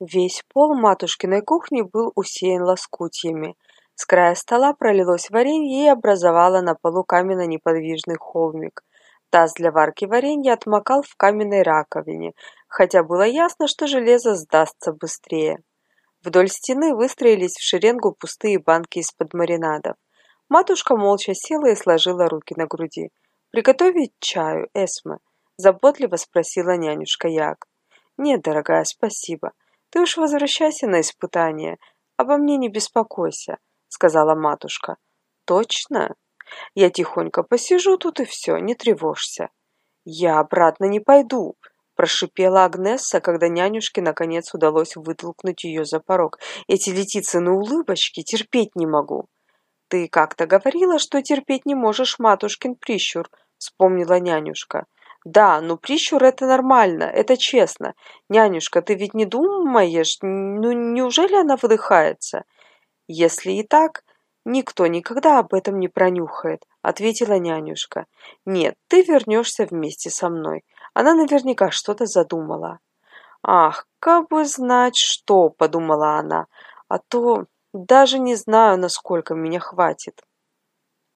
Весь пол матушкиной кухни был усеян лоскутьями. С края стола пролилось варенье и образовало на полу каменно-неподвижный холмик. Таз для варки варенья отмокал в каменной раковине, хотя было ясно, что железо сдастся быстрее. Вдоль стены выстроились в шеренгу пустые банки из-под маринадов. Матушка молча села и сложила руки на груди. «Приготовить чаю, Эсме?» – заботливо спросила нянюшка Як. «Нет, дорогая, спасибо. Ты уж возвращайся на испытание. Обо мне не беспокойся, сказала матушка. Точно? Я тихонько посижу тут и все, не тревожься. Я обратно не пойду, прошипела Агнесса, когда нянюшке наконец удалось вытолкнуть ее за порог. Эти Летицыны улыбочки терпеть не могу. Ты как-то говорила, что терпеть не можешь матушкин прищур, вспомнила нянюшка. Да, ну прищур это нормально, это честно. Нянюшка, ты ведь не думаешь, ну неужели она выдыхается? Если и так, никто никогда об этом не пронюхает, ответила нянюшка. Нет, ты вернешься вместе со мной. Она наверняка что-то задумала. Ах, как бы знать что, подумала она, а то даже не знаю, насколько меня хватит.